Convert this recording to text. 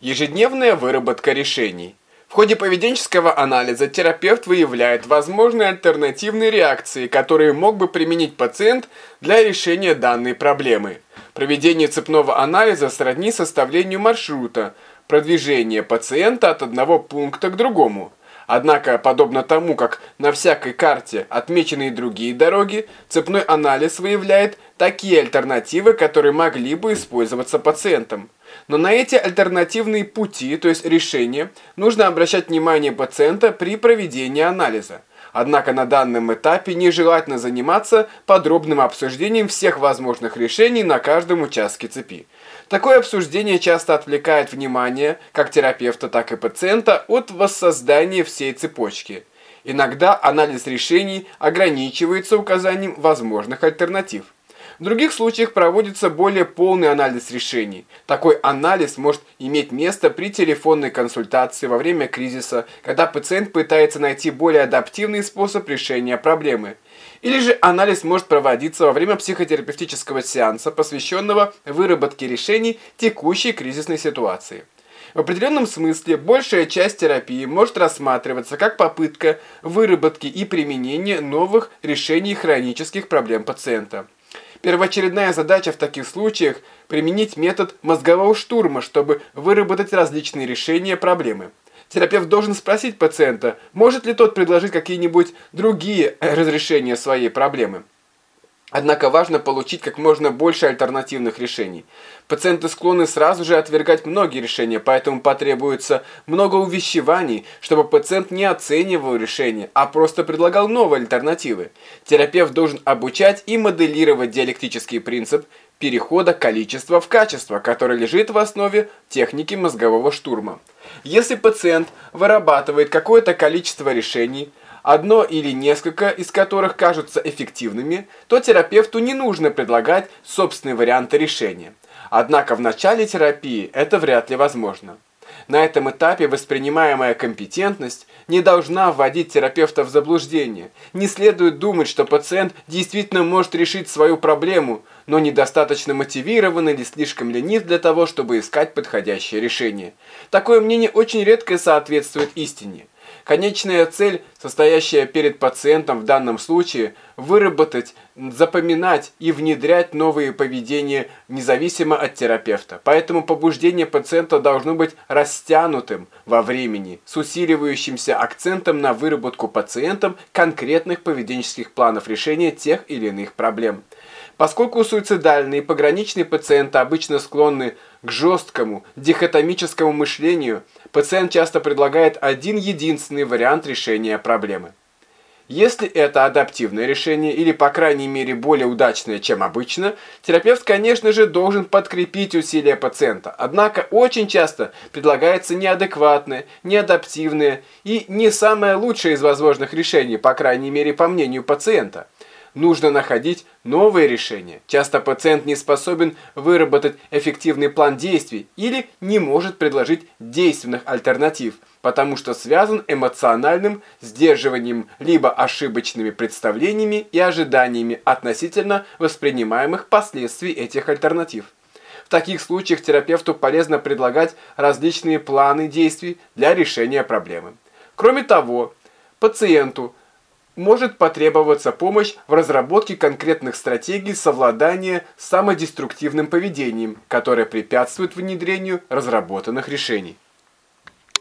Ежедневная выработка решений. В ходе поведенческого анализа терапевт выявляет возможные альтернативные реакции, которые мог бы применить пациент для решения данной проблемы. Проведение цепного анализа сродни составлению маршрута, продвижения пациента от одного пункта к другому. Однако, подобно тому, как на всякой карте отмечены и другие дороги, цепной анализ выявляет такие альтернативы, которые могли бы использоваться пациентом. Но на эти альтернативные пути, то есть решения, нужно обращать внимание пациента при проведении анализа. Однако на данном этапе нежелательно заниматься подробным обсуждением всех возможных решений на каждом участке цепи. Такое обсуждение часто отвлекает внимание как терапевта, так и пациента от воссоздания всей цепочки. Иногда анализ решений ограничивается указанием возможных альтернатив. В других случаях проводится более полный анализ решений. Такой анализ может иметь место при телефонной консультации во время кризиса, когда пациент пытается найти более адаптивный способ решения проблемы. Или же анализ может проводиться во время психотерапевтического сеанса, посвященного выработке решений текущей кризисной ситуации. В определенном смысле большая часть терапии может рассматриваться как попытка выработки и применения новых решений хронических проблем пациента. Первоочередная задача в таких случаях – применить метод мозгового штурма, чтобы выработать различные решения проблемы. Терапевт должен спросить пациента, может ли тот предложить какие-нибудь другие разрешения своей проблемы. Однако важно получить как можно больше альтернативных решений. Пациенты склонны сразу же отвергать многие решения, поэтому потребуется много увещеваний, чтобы пациент не оценивал решение, а просто предлагал новые альтернативы. Терапевт должен обучать и моделировать диалектический принцип перехода количества в качество, который лежит в основе техники мозгового штурма. Если пациент вырабатывает какое-то количество решений, одно или несколько из которых кажутся эффективными, то терапевту не нужно предлагать собственные варианты решения. Однако в начале терапии это вряд ли возможно. На этом этапе воспринимаемая компетентность не должна вводить терапевта в заблуждение. Не следует думать, что пациент действительно может решить свою проблему, но недостаточно мотивирован или слишком ленив для того, чтобы искать подходящее решение. Такое мнение очень редко соответствует истине. Конечная цель, состоящая перед пациентом в данном случае, выработать, запоминать и внедрять новые поведения независимо от терапевта. Поэтому побуждение пациента должно быть растянутым во времени, с усиливающимся акцентом на выработку пациентом конкретных поведенческих планов решения тех или иных проблем. Поскольку суицидальные и пограничные пациенты обычно склонны к жесткому, дихотомическому мышлению, пациент часто предлагает один единственный вариант решения проблемы. Если это адаптивное решение или, по крайней мере, более удачное, чем обычно, терапевт, конечно же, должен подкрепить усилия пациента. Однако очень часто предлагается неадекватное, неадаптивное и не самое лучшее из возможных решений, по крайней мере, по мнению пациента – нужно находить новые решения. Часто пациент не способен выработать эффективный план действий или не может предложить действенных альтернатив, потому что связан эмоциональным сдерживанием либо ошибочными представлениями и ожиданиями относительно воспринимаемых последствий этих альтернатив. В таких случаях терапевту полезно предлагать различные планы действий для решения проблемы. Кроме того, пациенту может потребоваться помощь в разработке конкретных стратегий совладания с самодеструктивным поведением, которое препятствует внедрению разработанных решений.